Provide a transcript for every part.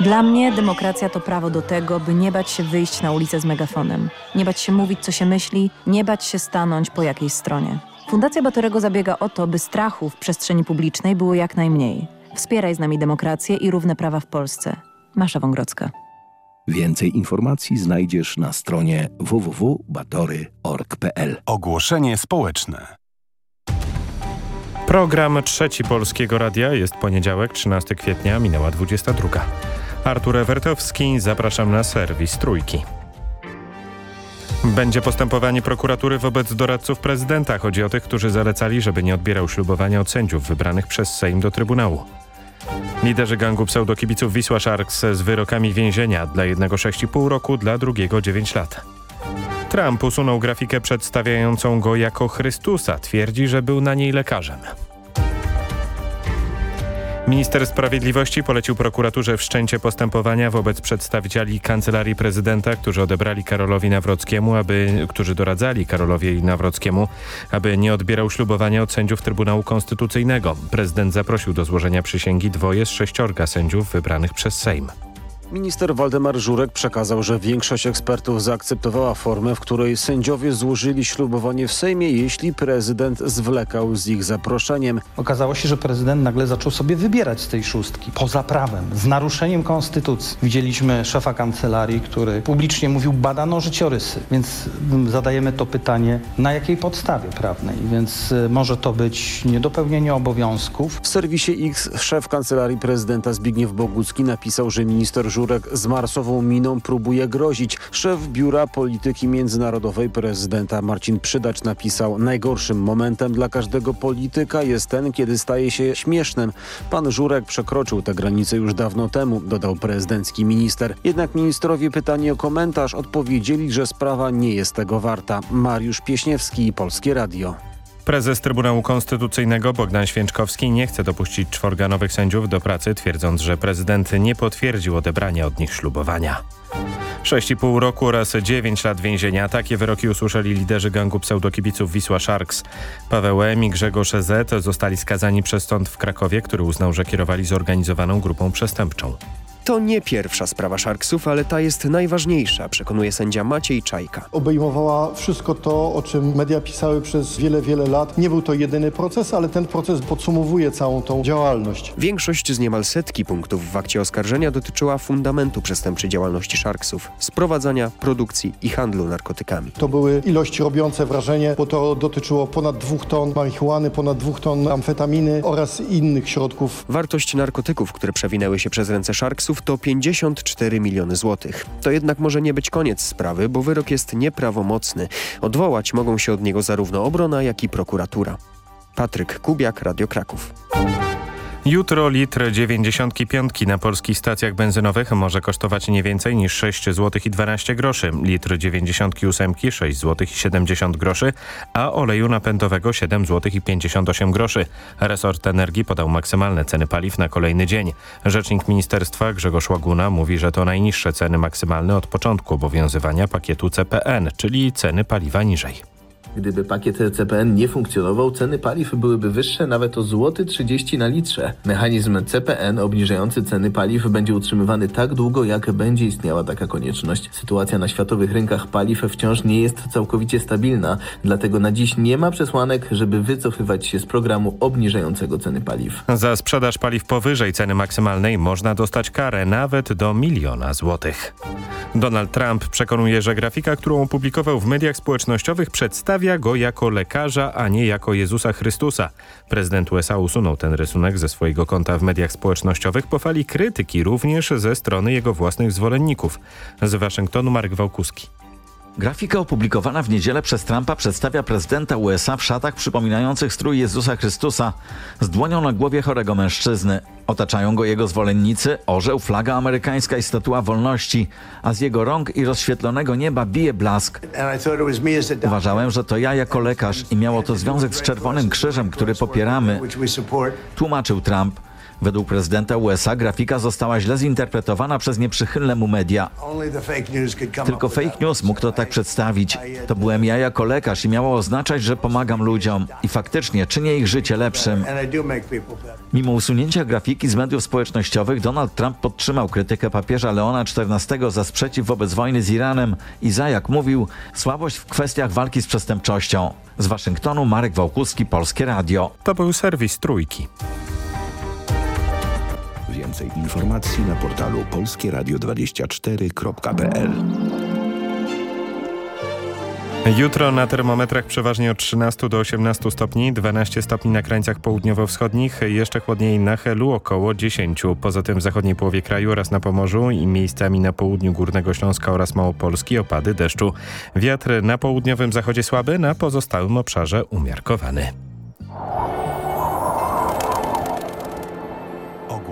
Dla mnie demokracja to prawo do tego, by nie bać się wyjść na ulicę z megafonem, nie bać się mówić, co się myśli, nie bać się stanąć po jakiejś stronie. Fundacja Batorego zabiega o to, by strachu w przestrzeni publicznej było jak najmniej. Wspieraj z nami demokrację i równe prawa w Polsce. Masza Wągrodzka. Więcej informacji znajdziesz na stronie www.batory.org.pl. Ogłoszenie społeczne. Program Trzeci Polskiego Radia jest poniedziałek, 13 kwietnia, minęła 22. Artur Ewertowski, zapraszam na serwis Trójki. Będzie postępowanie prokuratury wobec doradców prezydenta. Chodzi o tych, którzy zalecali, żeby nie odbierał ślubowania od sędziów wybranych przez Sejm do Trybunału. Liderzy gangu pseudokibiców Wisła Sharks z wyrokami więzienia dla jednego 6,5 roku, dla drugiego 9 lat. Trump usunął grafikę przedstawiającą go jako Chrystusa. Twierdzi, że był na niej lekarzem. Minister Sprawiedliwości polecił prokuraturze wszczęcie postępowania wobec przedstawicieli Kancelarii Prezydenta, którzy odebrali Karolowi Nawrockiemu, aby, którzy doradzali Karolowi Nawrockiemu, aby nie odbierał ślubowania od sędziów Trybunału Konstytucyjnego. Prezydent zaprosił do złożenia przysięgi dwoje z sześciorga sędziów wybranych przez Sejm. Minister Waldemar Żurek przekazał, że większość ekspertów zaakceptowała formę, w której sędziowie złożyli ślubowanie w Sejmie, jeśli prezydent zwlekał z ich zaproszeniem. Okazało się, że prezydent nagle zaczął sobie wybierać z tej szóstki, poza prawem, z naruszeniem konstytucji. Widzieliśmy szefa kancelarii, który publicznie mówił, badano życiorysy, więc zadajemy to pytanie, na jakiej podstawie prawnej, więc y, może to być niedopełnienie obowiązków. W serwisie X szef kancelarii prezydenta Zbigniew Bogucki napisał, że minister Żurek z marsową miną próbuje grozić. Szef Biura Polityki Międzynarodowej prezydenta Marcin Przydacz napisał Najgorszym momentem dla każdego polityka jest ten, kiedy staje się śmiesznym. Pan Żurek przekroczył tę granicę już dawno temu, dodał prezydencki minister. Jednak ministrowie pytani o komentarz odpowiedzieli, że sprawa nie jest tego warta. Mariusz Pieśniewski, Polskie Radio. Prezes Trybunału Konstytucyjnego Bogdan Święczkowski nie chce dopuścić czworga nowych sędziów do pracy, twierdząc, że prezydent nie potwierdził odebrania od nich ślubowania. 6,5 roku oraz 9 lat więzienia. Takie wyroki usłyszeli liderzy gangu pseudokibiców Wisła Sharks. Paweł M. i Grzegorz Z. zostali skazani przez sąd w Krakowie, który uznał, że kierowali zorganizowaną grupą przestępczą. To nie pierwsza sprawa Sharksów, ale ta jest najważniejsza, przekonuje sędzia Maciej Czajka. Obejmowała wszystko to, o czym media pisały przez wiele, wiele lat. Nie był to jedyny proces, ale ten proces podsumowuje całą tą działalność. Większość z niemal setki punktów w akcie oskarżenia dotyczyła fundamentu przestępczej działalności Sharksów, sprowadzania, produkcji i handlu narkotykami. To były ilości robiące wrażenie, bo to dotyczyło ponad dwóch ton marihuany, ponad dwóch ton amfetaminy oraz innych środków. Wartość narkotyków, które przewinęły się przez ręce Sharksów to 54 miliony złotych. To jednak może nie być koniec sprawy, bo wyrok jest nieprawomocny. Odwołać mogą się od niego zarówno obrona, jak i prokuratura. Patryk Kubiak, Radio Kraków. Jutro litr 95 na polskich stacjach benzynowych może kosztować nie więcej niż 6 zł i 12 groszy, litr 98 6 zł i 70 groszy, a oleju napędowego 7 zł i 58 groszy. Resort Energii podał maksymalne ceny paliw na kolejny dzień. Rzecznik ministerstwa Grzegorz Łaguna mówi, że to najniższe ceny maksymalne od początku obowiązywania pakietu CPN, czyli ceny paliwa niżej. Gdyby pakiet CPN nie funkcjonował, ceny paliw byłyby wyższe nawet o złoty 30 na litrze. Mechanizm CPN obniżający ceny paliw będzie utrzymywany tak długo, jak będzie istniała taka konieczność. Sytuacja na światowych rynkach paliw wciąż nie jest całkowicie stabilna, dlatego na dziś nie ma przesłanek, żeby wycofywać się z programu obniżającego ceny paliw. Za sprzedaż paliw powyżej ceny maksymalnej można dostać karę nawet do miliona złotych. Donald Trump przekonuje, że grafika, którą opublikował w mediach społecznościowych przedstawia go jako lekarza, a nie jako Jezusa Chrystusa. Prezydent USA usunął ten rysunek ze swojego konta w mediach społecznościowych po fali krytyki również ze strony jego własnych zwolenników. Z Waszyngtonu Mark Wałkuski. Grafika opublikowana w niedzielę przez Trumpa przedstawia prezydenta USA w szatach przypominających strój Jezusa Chrystusa z dłonią na głowie chorego mężczyzny. Otaczają go jego zwolennicy, orzeł, flaga amerykańska i statua wolności, a z jego rąk i rozświetlonego nieba bije blask. Uważałem, że to ja jako lekarz i miało to związek z Czerwonym Krzyżem, który popieramy, tłumaczył Trump. Według prezydenta USA grafika została źle zinterpretowana przez nieprzychylne mu media. Tylko fake news mógł to tak przedstawić. To byłem ja jako lekarz i miało oznaczać, że pomagam ludziom i faktycznie czynię ich życie lepszym. Mimo usunięcia grafiki z mediów społecznościowych, Donald Trump podtrzymał krytykę papieża Leona XIV za sprzeciw wobec wojny z Iranem i za, jak mówił, słabość w kwestiach walki z przestępczością. Z Waszyngtonu Marek Wałkuski, Polskie Radio. To był serwis Trójki. Więcej informacji na portalu polskieradio24.pl Jutro na termometrach przeważnie od 13 do 18 stopni, 12 stopni na krańcach południowo-wschodnich, jeszcze chłodniej na Helu około 10. Poza tym w zachodniej połowie kraju oraz na Pomorzu i miejscami na południu Górnego Śląska oraz Małopolski opady deszczu. Wiatr na południowym zachodzie słaby, na pozostałym obszarze umiarkowany.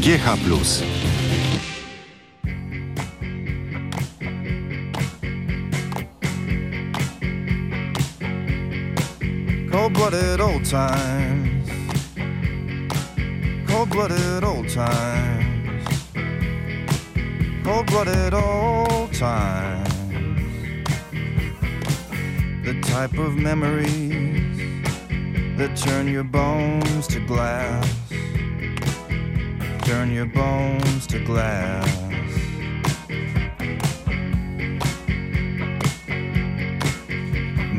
GH Plus. Cold-blooded old times. Cold-blooded old times. Cold-blooded old times. The type of memories That turn your bones to glass turn your bones to glass.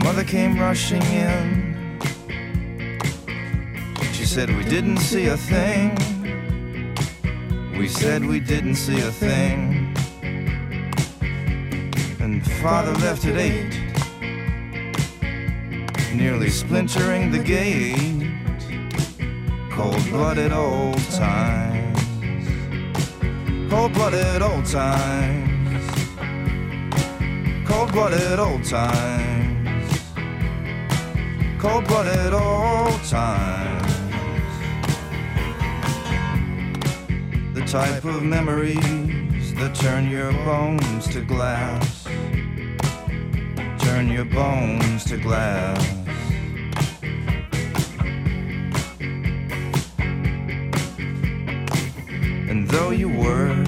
Mother came rushing in. She said, We didn't see a thing. We said we didn't see a thing. And father left at eight, nearly splintering the gate. Cold blooded old time cold-blooded old times. Cold-blooded old times. Cold-blooded old times. The type of memories that turn your bones to glass. Turn your bones to glass though you were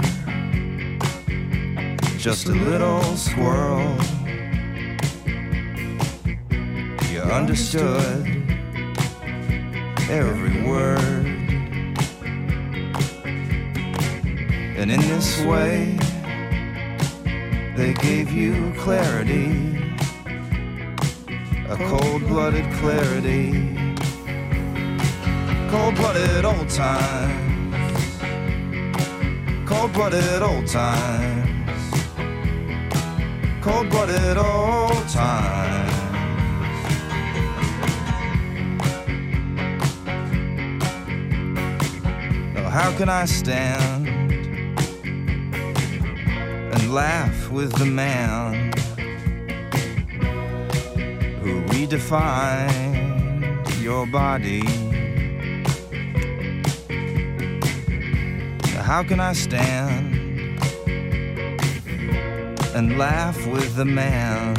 just a little squirrel, you understood every word. And in this way, they gave you clarity, a cold blooded clarity, cold blooded old time cold-blooded old times. Cold-blooded old times. How can I stand and laugh with the man who redefined your body How can I stand and laugh with the man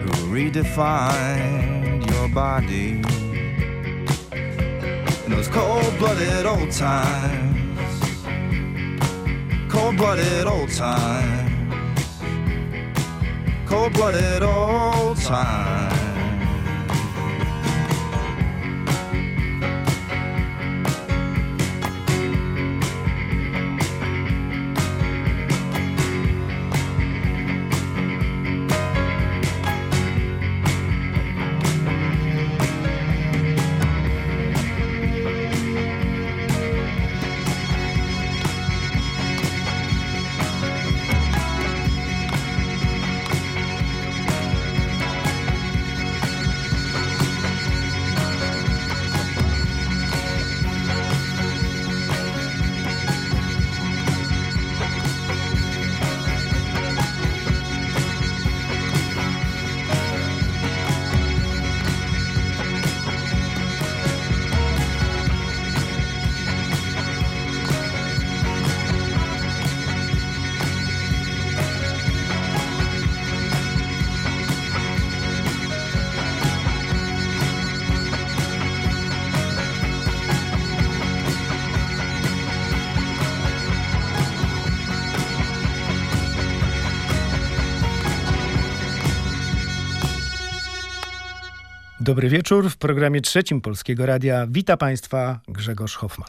who redefined your body in those cold blooded old times? cold-blooded old times. Cold-blooded old time. Dobry wieczór. W programie trzecim Polskiego Radia wita Państwa Grzegorz Hoffman.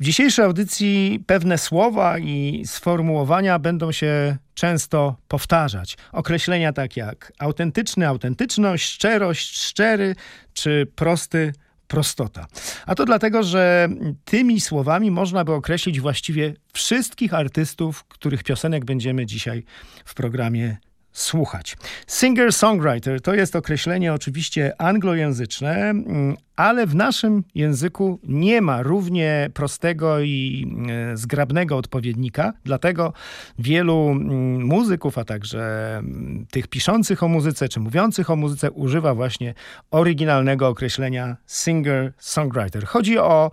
W dzisiejszej audycji pewne słowa i sformułowania będą się często powtarzać. Określenia tak jak autentyczny, autentyczność, szczerość, szczery czy prosty, prostota. A to dlatego, że tymi słowami można by określić właściwie wszystkich artystów, których piosenek będziemy dzisiaj w programie słuchać. Singer-songwriter to jest określenie oczywiście anglojęzyczne, mm, ale w naszym języku nie ma równie prostego i e, zgrabnego odpowiednika, dlatego wielu mm, muzyków, a także mm, tych piszących o muzyce czy mówiących o muzyce używa właśnie oryginalnego określenia singer-songwriter. Chodzi o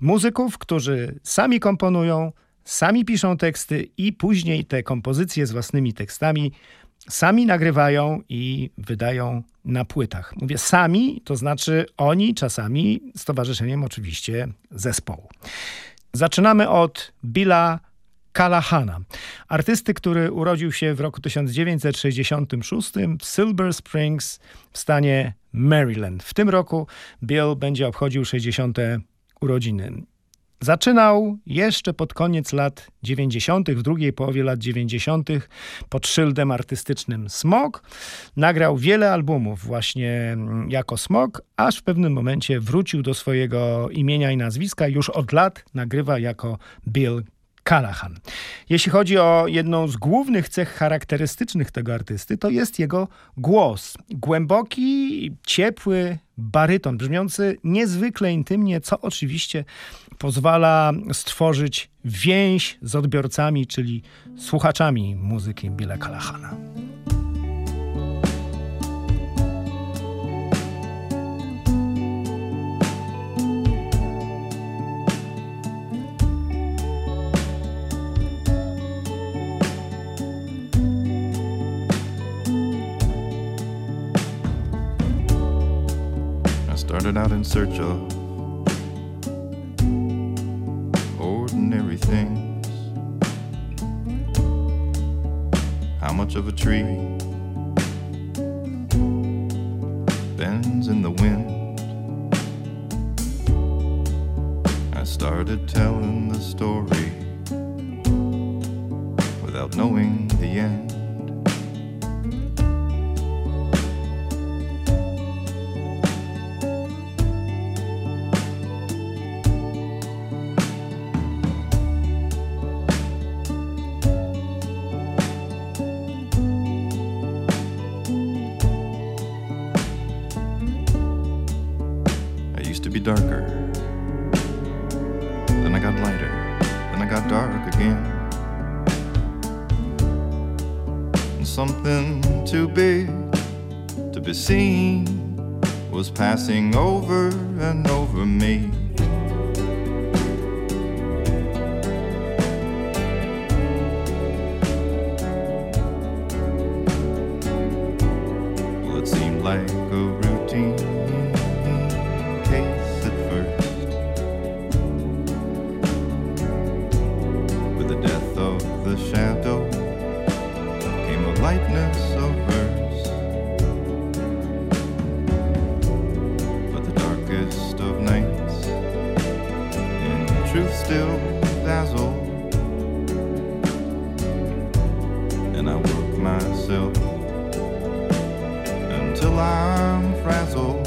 muzyków, którzy sami komponują, sami piszą teksty i później te kompozycje z własnymi tekstami sami nagrywają i wydają na płytach. Mówię sami, to znaczy oni, czasami z towarzyszeniem oczywiście zespołu. Zaczynamy od Billa Callahana, artysty, który urodził się w roku 1966 w Silver Springs w stanie Maryland. W tym roku Bill będzie obchodził 60. urodziny. Zaczynał jeszcze pod koniec lat 90., w drugiej połowie lat 90., pod szyldem artystycznym Smog. Nagrał wiele albumów właśnie mm, jako Smog, aż w pewnym momencie wrócił do swojego imienia i nazwiska. Już od lat nagrywa jako Bill Callahan. Jeśli chodzi o jedną z głównych cech charakterystycznych tego artysty, to jest jego głos. Głęboki, ciepły baryton, brzmiący niezwykle intymnie, co oczywiście pozwala stworzyć więź z odbiorcami, czyli słuchaczami muzyki Billa Callahana. started out in search of Much of a tree bends in the wind? Myself until I'm frazzled.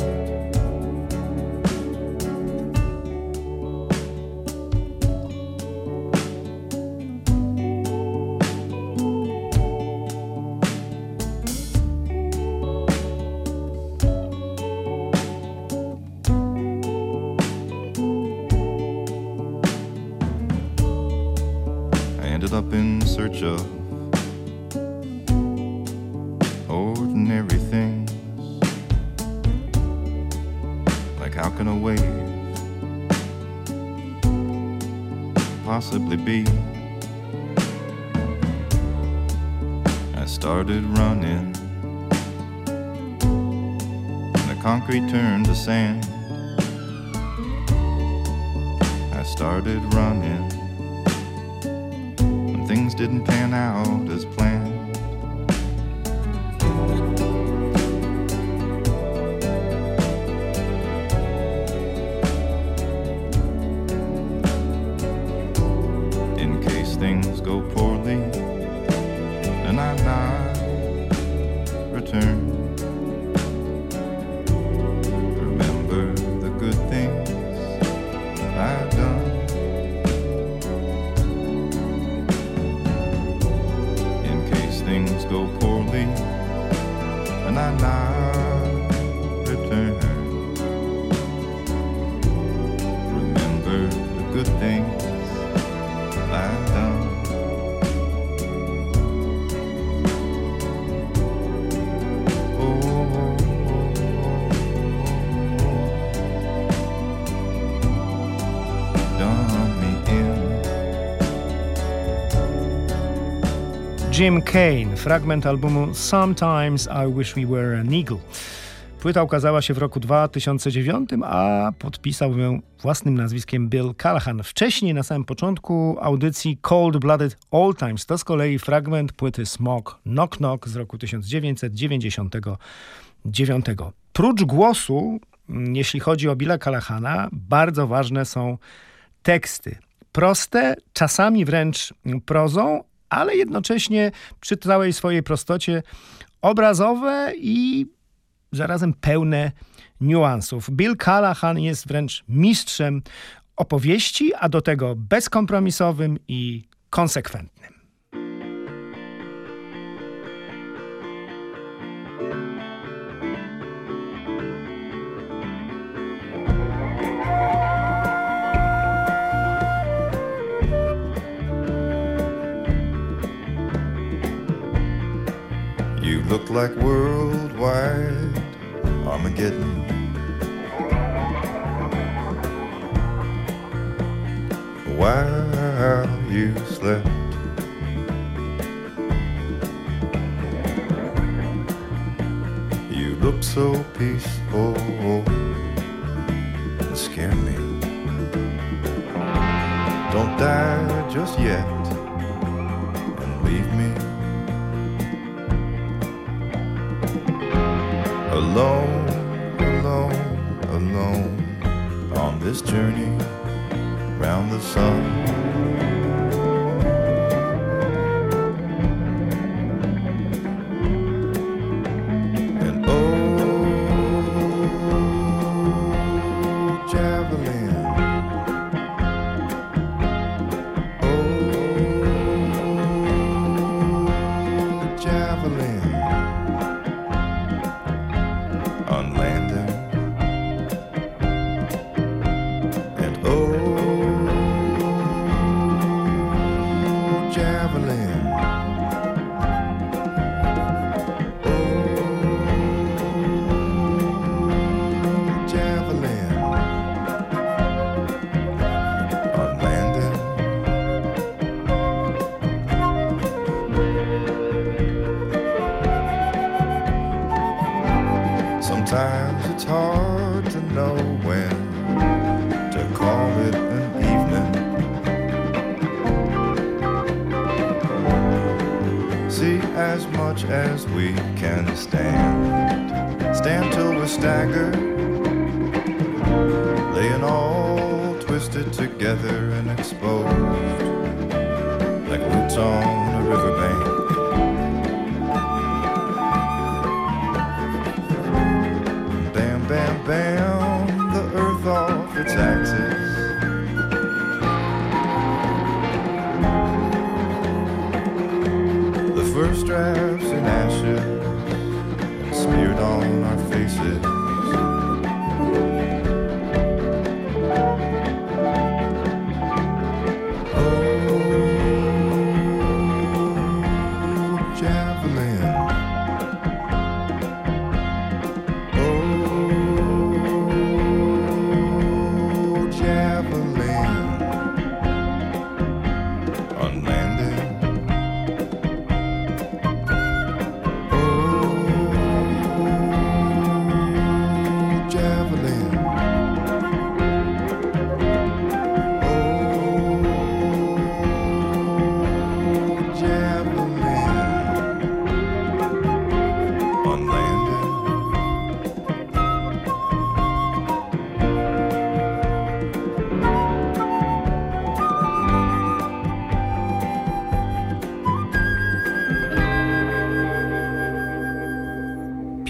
Sand. Jim Kane, fragment albumu Sometimes I Wish We Were an Eagle. Płyta ukazała się w roku 2009, a podpisał ją własnym nazwiskiem Bill Callahan. Wcześniej, na samym początku audycji Cold Blooded All Times, to z kolei fragment płyty Smog Knock Knock z roku 1999. Prócz głosu, mm, jeśli chodzi o Billa Callahana, bardzo ważne są teksty. Proste, czasami wręcz prozą, ale jednocześnie przy całej swojej prostocie obrazowe i zarazem pełne niuansów. Bill Callahan jest wręcz mistrzem opowieści, a do tego bezkompromisowym i konsekwentnym. You look like worldwide Armageddon. While you slept, you look so peaceful and scared me. Don't die just yet and leave me. Alone, alone, alone on this journey round the sun.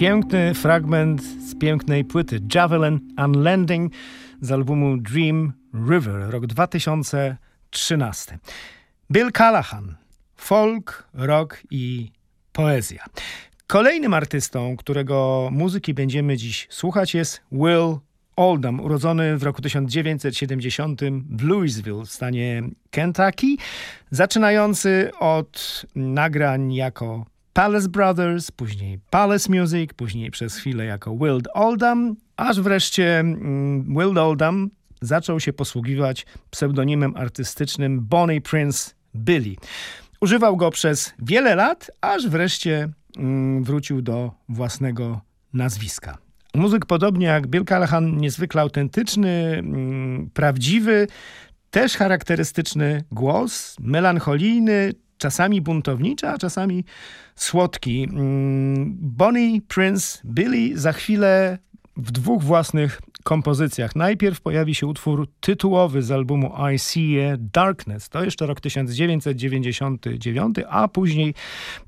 Piękny fragment z pięknej płyty Javelin Unlanding z albumu Dream River, rok 2013. Bill Callahan, folk, rock i poezja. Kolejnym artystą, którego muzyki będziemy dziś słuchać jest Will Oldham, urodzony w roku 1970 w Louisville w stanie Kentucky, zaczynający od nagrań jako Palace Brothers, później Palace Music, później przez chwilę jako Will Oldham, aż wreszcie mm, Will Oldham zaczął się posługiwać pseudonimem artystycznym Bonnie Prince Billy. Używał go przez wiele lat, aż wreszcie mm, wrócił do własnego nazwiska. Muzyk, podobnie jak Bill Callahan, niezwykle autentyczny, mm, prawdziwy, też charakterystyczny głos, melancholijny, czasami buntowniczy, a czasami słodki. Mm, Bonnie Prince Billy za chwilę w dwóch własnych kompozycjach. Najpierw pojawi się utwór tytułowy z albumu I See a Darkness. To jeszcze rok 1999, a później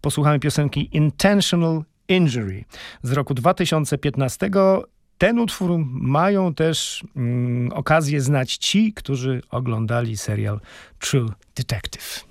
posłuchamy piosenki Intentional Injury z roku 2015. Ten utwór mają też mm, okazję znać ci, którzy oglądali serial True Detective.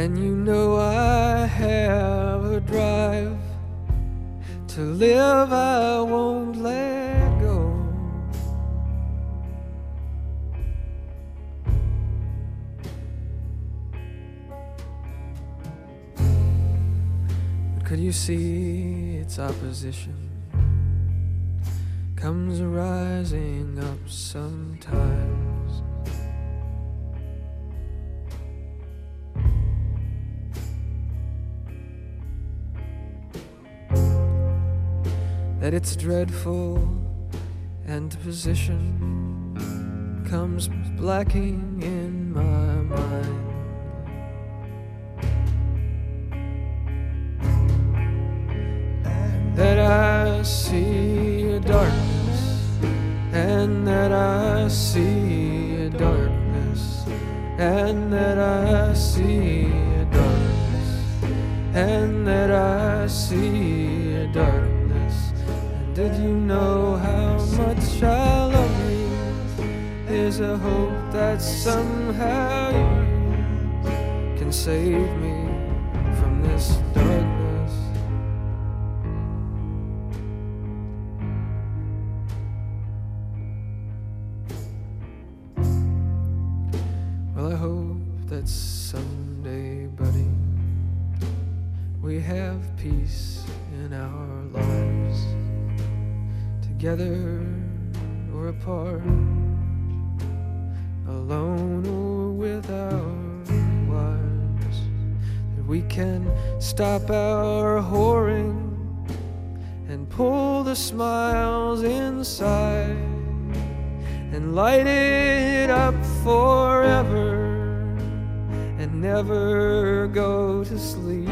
And you know I have a drive to live, I won't let go. But could you see its opposition? Comes rising up sometime. That it's dreadful and position comes blacking in my mind. that I see a darkness, and that I see hope that somehow you can save me we can stop our whoring and pull the smiles inside and light it up forever and never go to sleep.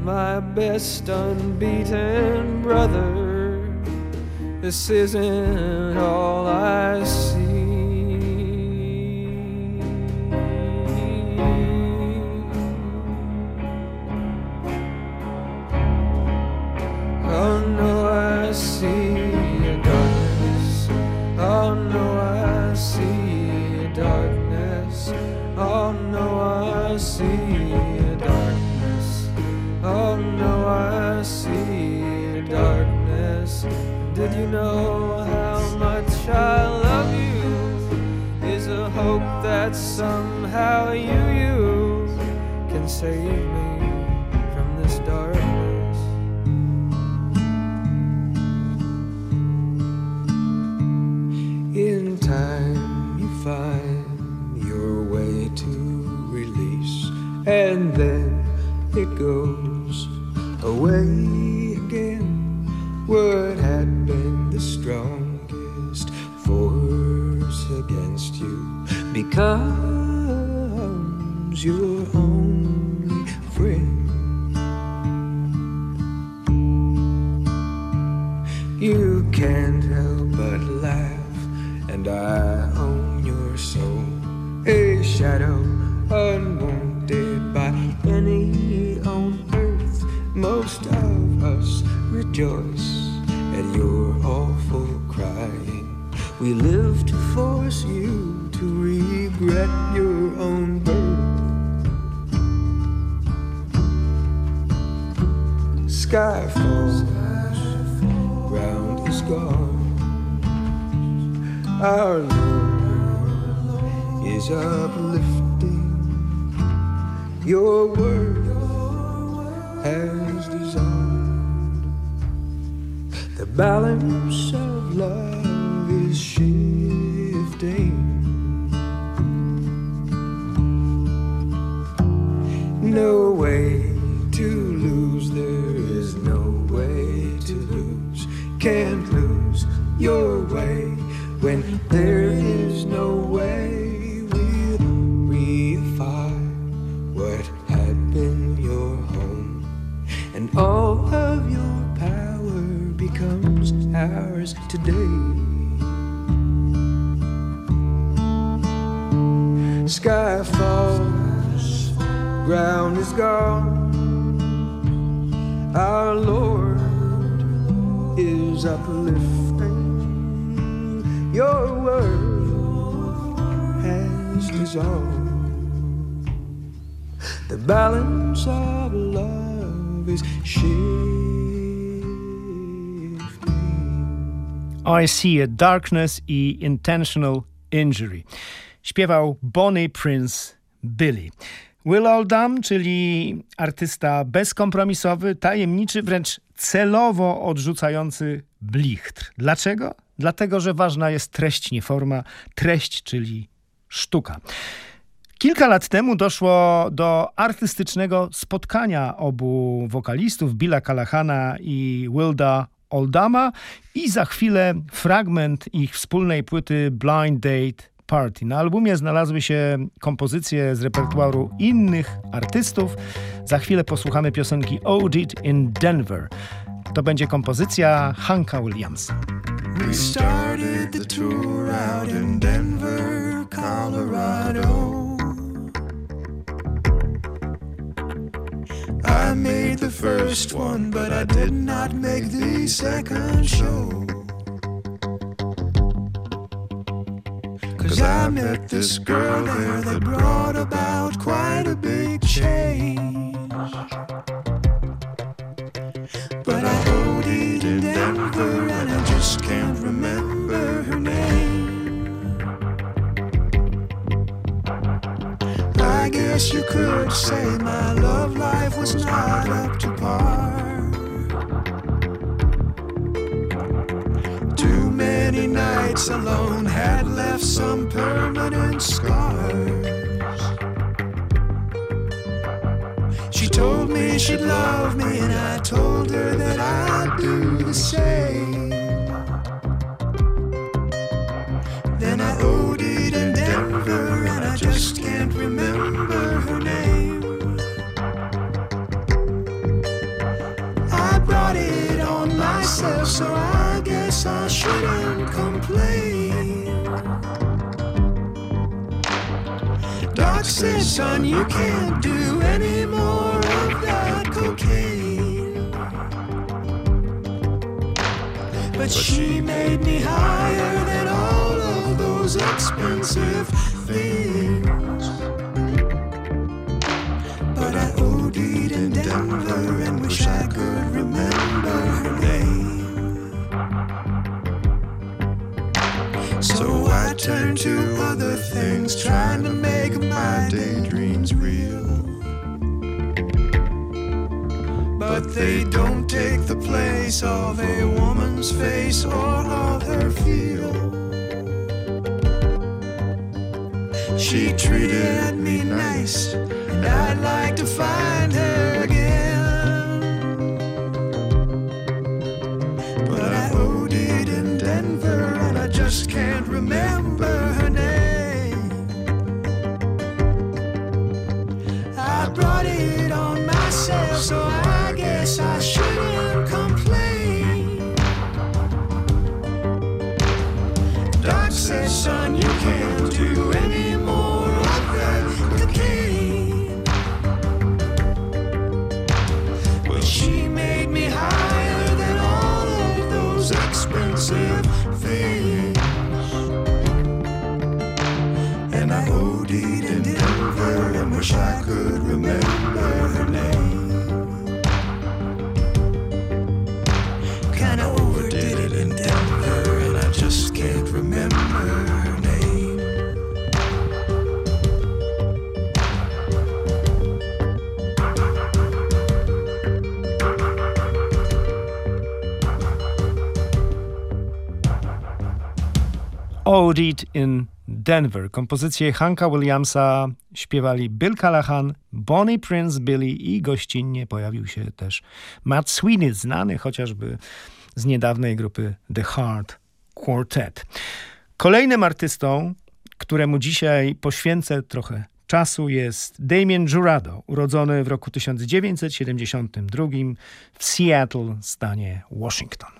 My best unbeaten brother, this isn't all I see. say rejoice at your awful crying. We live to force you to regret your own birth. Sky falls, ground is gone. Our Lord is uplifting. Your word balance of love is shifting. No way to lose, there is no way to lose. Can't lose your way when there today. Sky falls, ground is gone. Our Lord is uplifting. Your word has dissolved. The balance of love is shifting. I See a Darkness i Intentional Injury. Śpiewał Bonnie Prince Billy. Will Oldham, czyli artysta bezkompromisowy, tajemniczy, wręcz celowo odrzucający blichtr. Dlaczego? Dlatego, że ważna jest treść, nie forma. Treść, czyli sztuka. Kilka lat temu doszło do artystycznego spotkania obu wokalistów, Billa Callahana i Wilda Oldama i za chwilę fragment ich wspólnej płyty Blind Date Party. Na albumie znalazły się kompozycje z repertuaru innych artystów. Za chwilę posłuchamy piosenki Audit in Denver. To będzie kompozycja Hanka Williamsa. We started the tour out in Denver, Colorado. I made the first one, but I did not make the second show. Cause I met this girl there that brought about quite a big change. But I OD'd in Denver and I just can't remember I guess you could say my love life was not up to par. Too many nights alone had left some permanent scars. She told me she'd love me, and I told her that I'd do the same. I OD'd in Denver, and I just can't remember her name. I brought it on myself, so I guess I shouldn't complain. Doc said, son, you can't do any more of that cocaine. But she made me higher than all those expensive things. But I OD'd in Denver and wish I could remember her name. So I turn to other things, trying to make my daydreams real. But they don't take the place of a woman's face or of her feel. She treated me nice, and I'd like to find her Audit in Denver. Kompozycję Hanka Williamsa śpiewali Bill Callahan, Bonnie Prince Billy i gościnnie pojawił się też Matt Sweeney, znany chociażby z niedawnej grupy The Heart Quartet. Kolejnym artystą, któremu dzisiaj poświęcę trochę czasu jest Damien Jurado, urodzony w roku 1972 w Seattle, stanie Washington.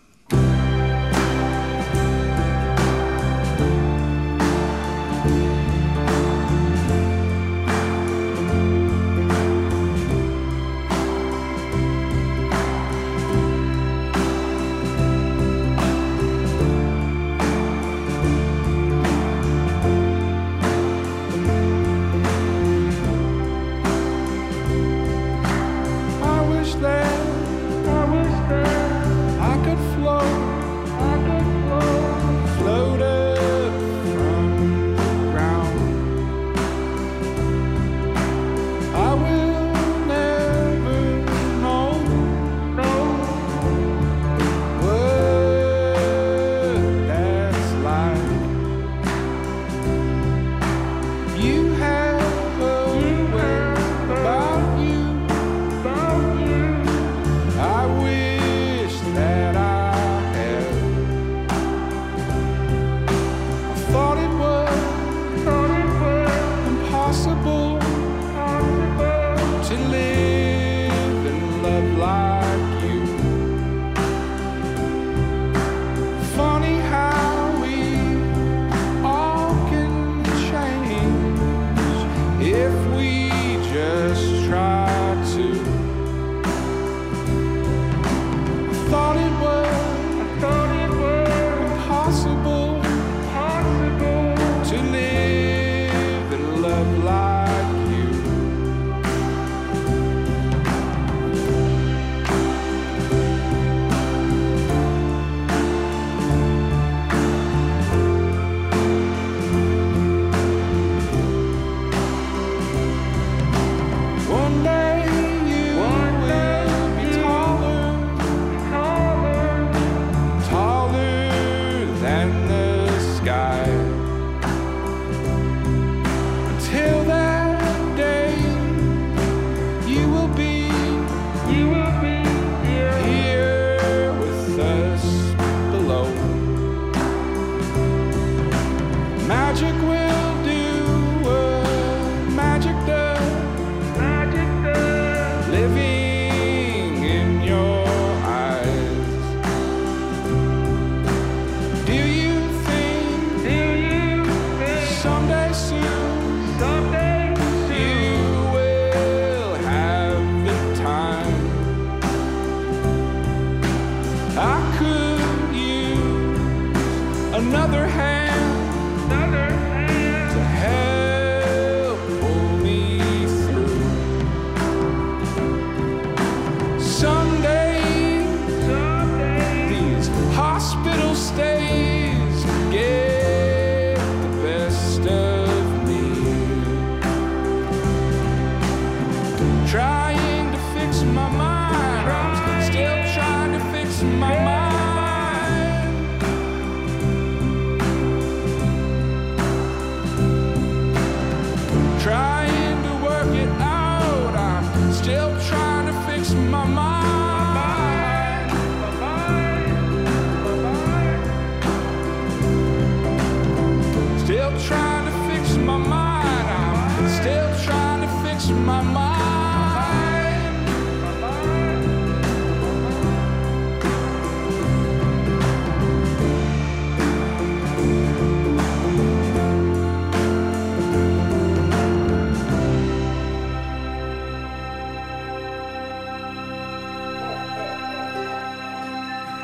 possible.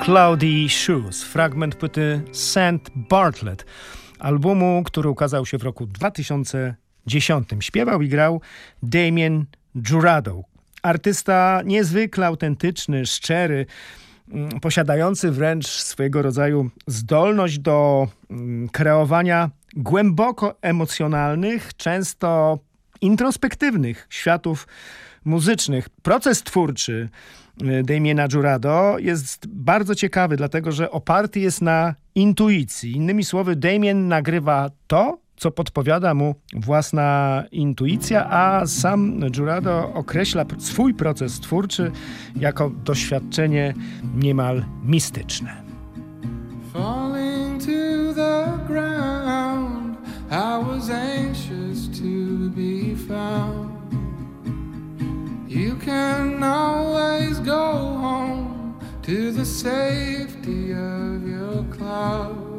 Cloudy Shoes, fragment płyty St. Bartlett, albumu, który ukazał się w roku 2010. Śpiewał i grał Damien Jurado. Artysta niezwykle autentyczny, szczery, mm, posiadający wręcz swojego rodzaju zdolność do mm, kreowania głęboko emocjonalnych, często introspektywnych światów muzycznych. Proces twórczy Damiena Jurado jest bardzo ciekawy, dlatego że oparty jest na intuicji. Innymi słowy, Damien nagrywa to, co podpowiada mu własna intuicja, a sam Jurado określa swój proces twórczy jako doświadczenie niemal mistyczne. Falling to the ground, I was anxious to be found. You can always go home to the safety of your cloud.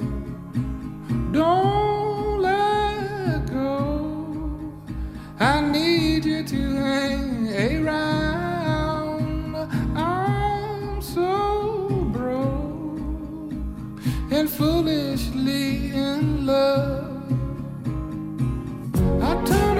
Don't let go. I need you to hang around. I'm so broke and foolishly in love. I turn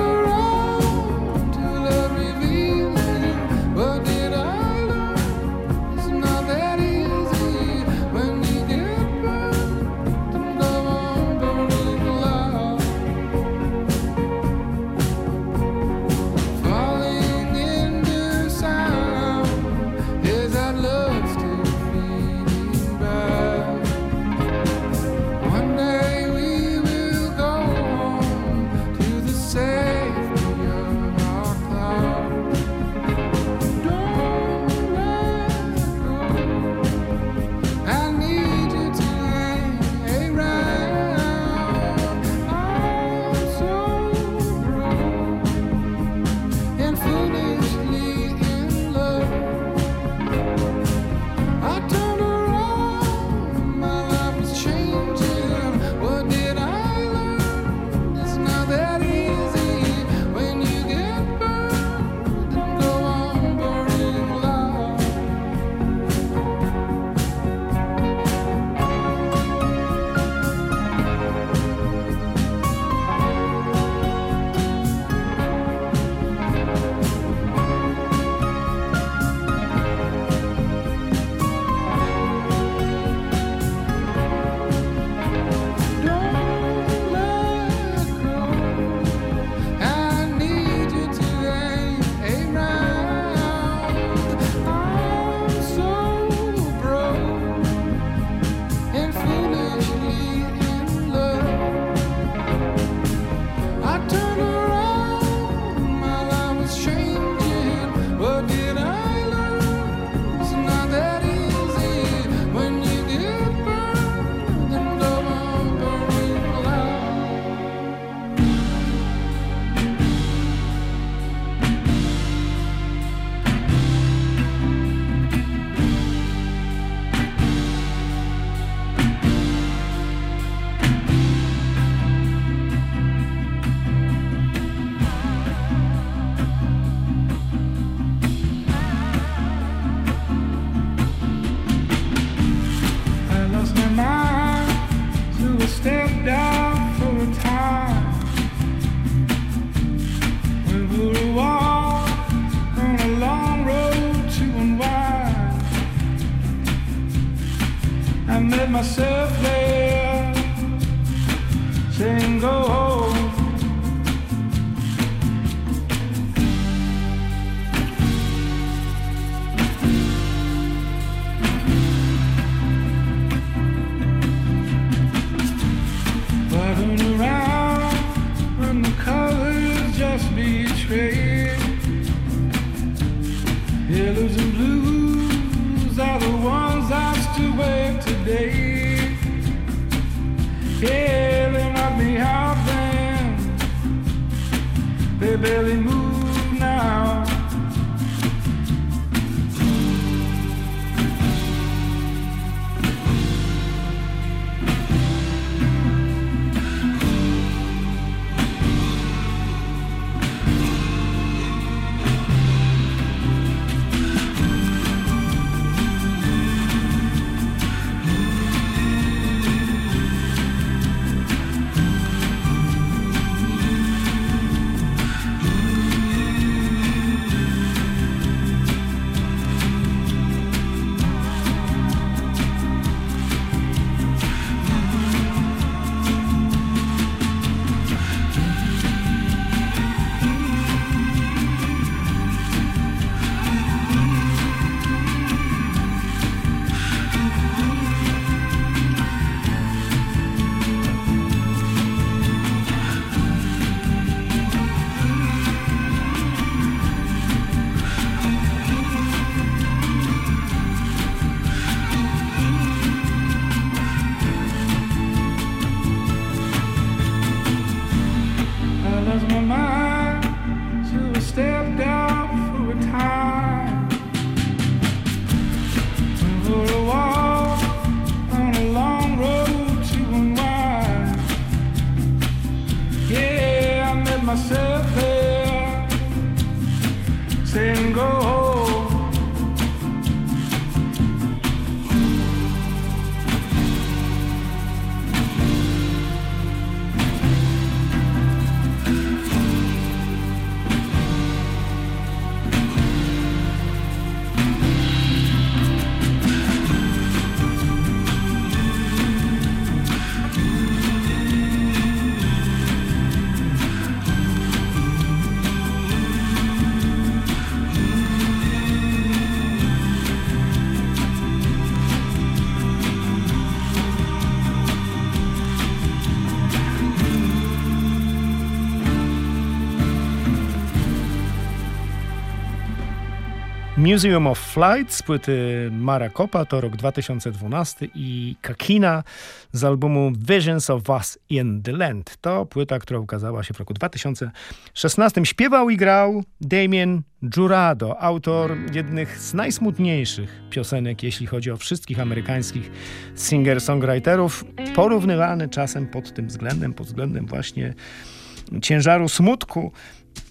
Museum of Flight z płyty Mara Kopa to rok 2012 i Kakina z albumu Visions of Us in the Land. To płyta, która ukazała się w roku 2016. Śpiewał i grał Damien Jurado, autor jednych z najsmutniejszych piosenek, jeśli chodzi o wszystkich amerykańskich singer-songwriterów, porównywany czasem pod tym względem, pod względem właśnie ciężaru smutku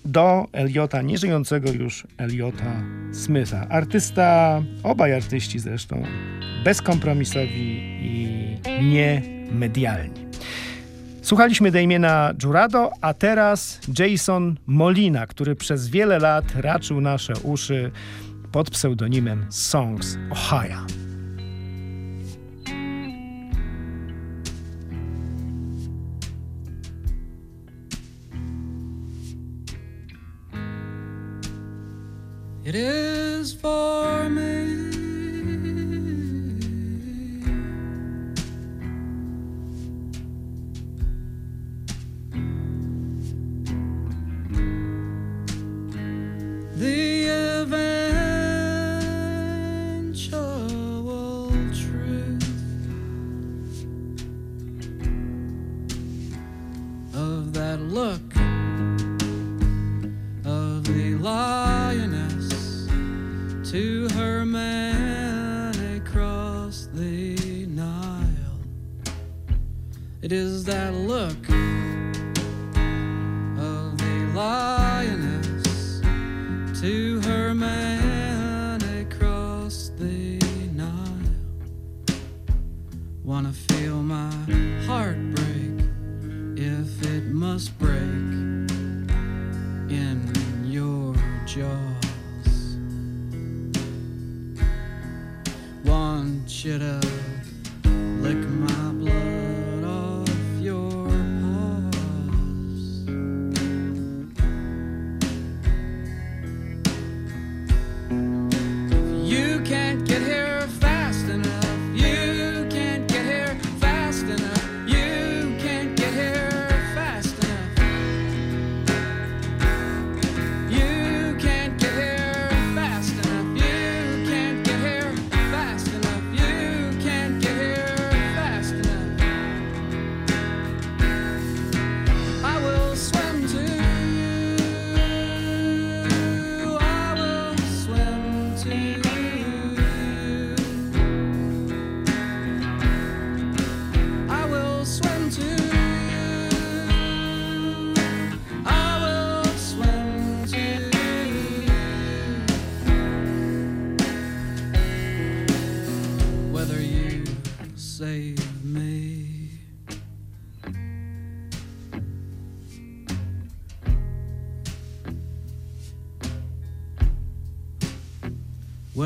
do Eliota, nieżyjącego już Eliota Smitha. Artysta, obaj artyści zresztą, bezkompromisowi i niemedialni. Słuchaliśmy Damiena Jurado, a teraz Jason Molina, który przez wiele lat raczył nasze uszy pod pseudonimem Songs Ohio. It is for me. The eventual truth of that look of the lioness to her man across the Nile. It is that look of the lioness to her man across the Nile. Wanna feel my heart break if it must break in your jaws. shit up.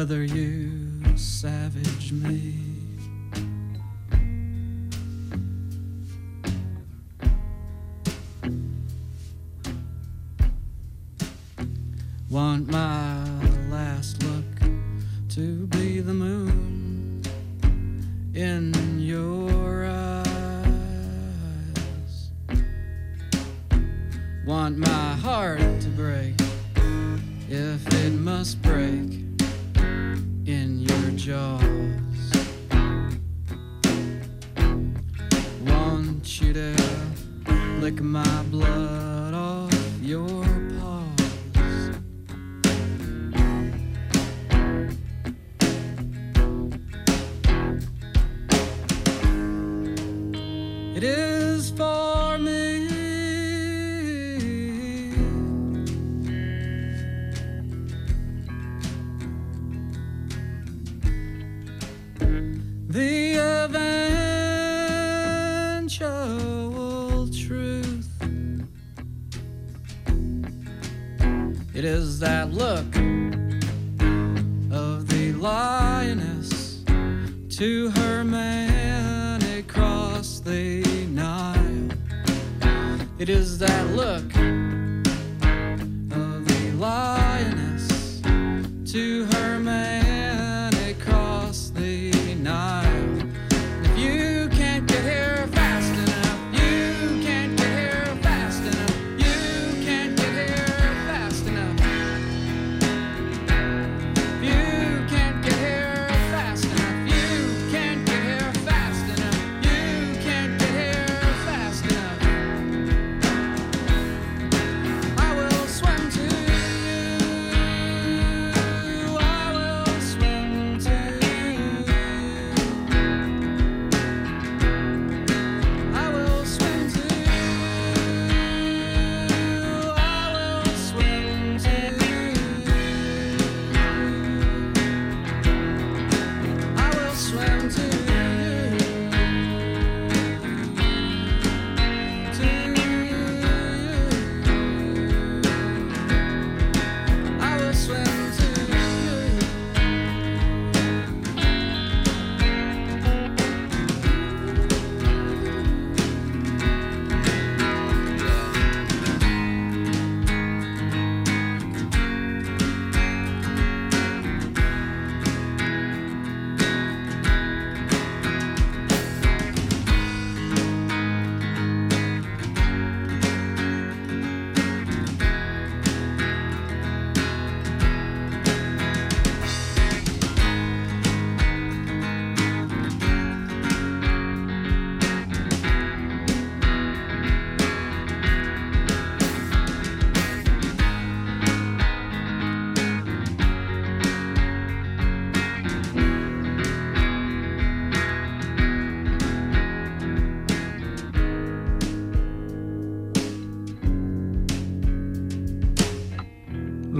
Whether you savage me. Want my last look to be the moon in your eyes. Want my heart to break if it must break jaws. Want you to lick my blood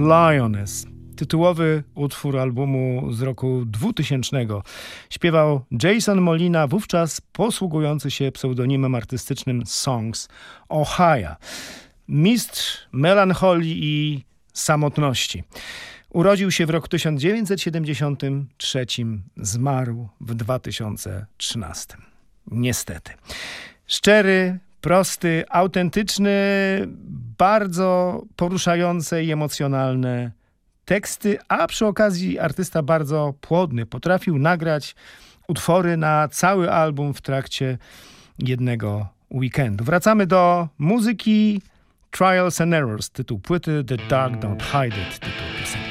Lioness. Tytułowy utwór albumu z roku 2000. Śpiewał Jason Molina, wówczas posługujący się pseudonimem artystycznym Songs Ohio. Mistrz melancholii i samotności. Urodził się w roku 1973, zmarł w 2013. Niestety. Szczery, prosty, autentyczny, bardzo poruszające i emocjonalne teksty, a przy okazji artysta bardzo płodny. Potrafił nagrać utwory na cały album w trakcie jednego weekendu. Wracamy do muzyki Trials and Errors, tytuł płyty The Dark Don't Hide It, tytuł piosenki.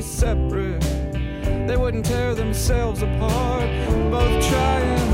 Separate. They wouldn't tear themselves apart, both trying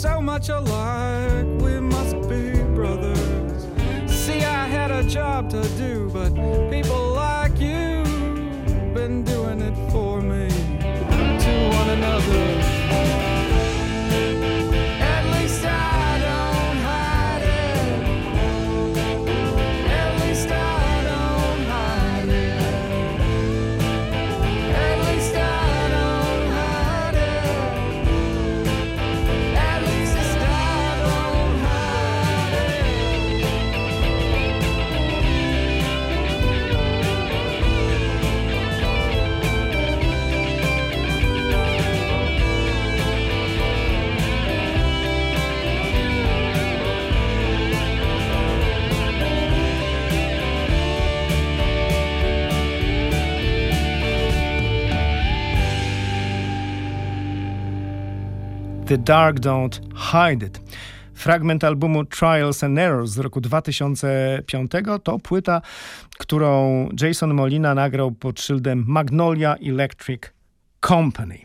so much alike, The Dark Don't Hide It. Fragment albumu Trials and Errors z roku 2005 to płyta, którą Jason Molina nagrał pod szyldem Magnolia Electric Company.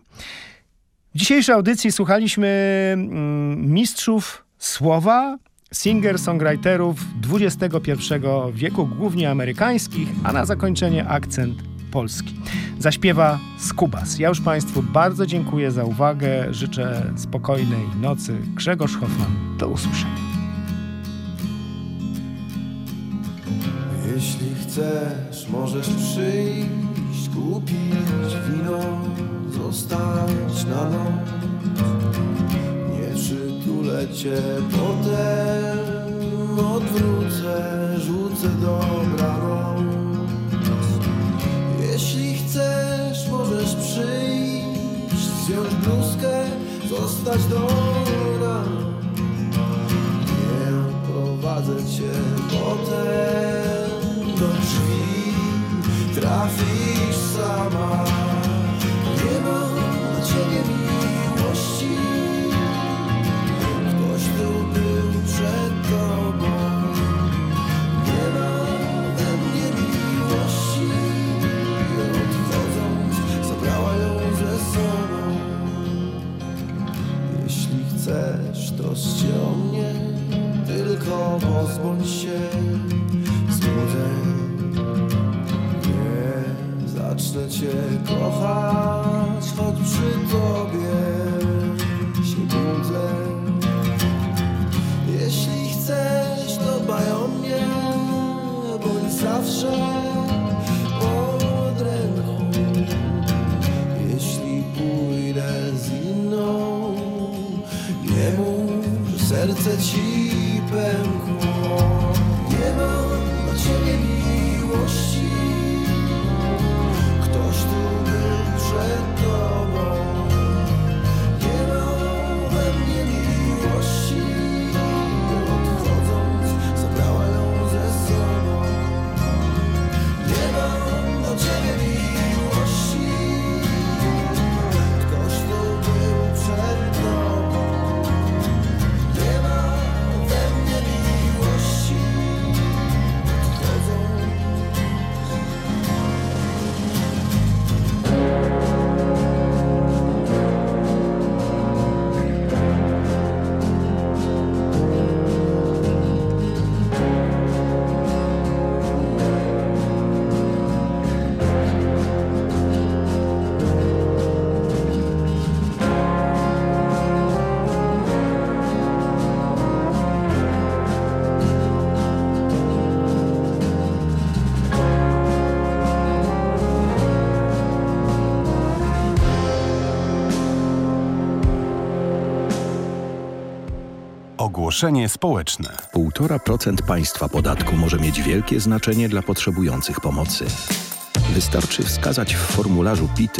W dzisiejszej audycji słuchaliśmy mm, mistrzów słowa, singer-songwriterów XXI wieku, głównie amerykańskich, a na zakończenie akcent polski. Zaśpiewa Skubas. Ja już Państwu bardzo dziękuję za uwagę. Życzę spokojnej nocy. Grzegorz Hoffman. Do usłyszenia. Jeśli chcesz, możesz przyjść, kupić wino, zostać na noc. Nie przytulę cię, potem odwrócę, rzucę dobranoc. Chcesz, możesz przyjść, zdjąć bluzkę, zostać do rana. Nie prowadzę cię potem do drzwi, trafisz sama. Nie ma dla ciebie miłości, ktoś tu był przed tobą. Chcesz, troszcz się o mnie, tylko pozbądź się złudzeń. Nie zacznę cię kochać, choć przy tobie serce ci pękło. Ogłoszenie społeczne. 1,5% państwa podatku może mieć wielkie znaczenie dla potrzebujących pomocy. Wystarczy wskazać w formularzu PIT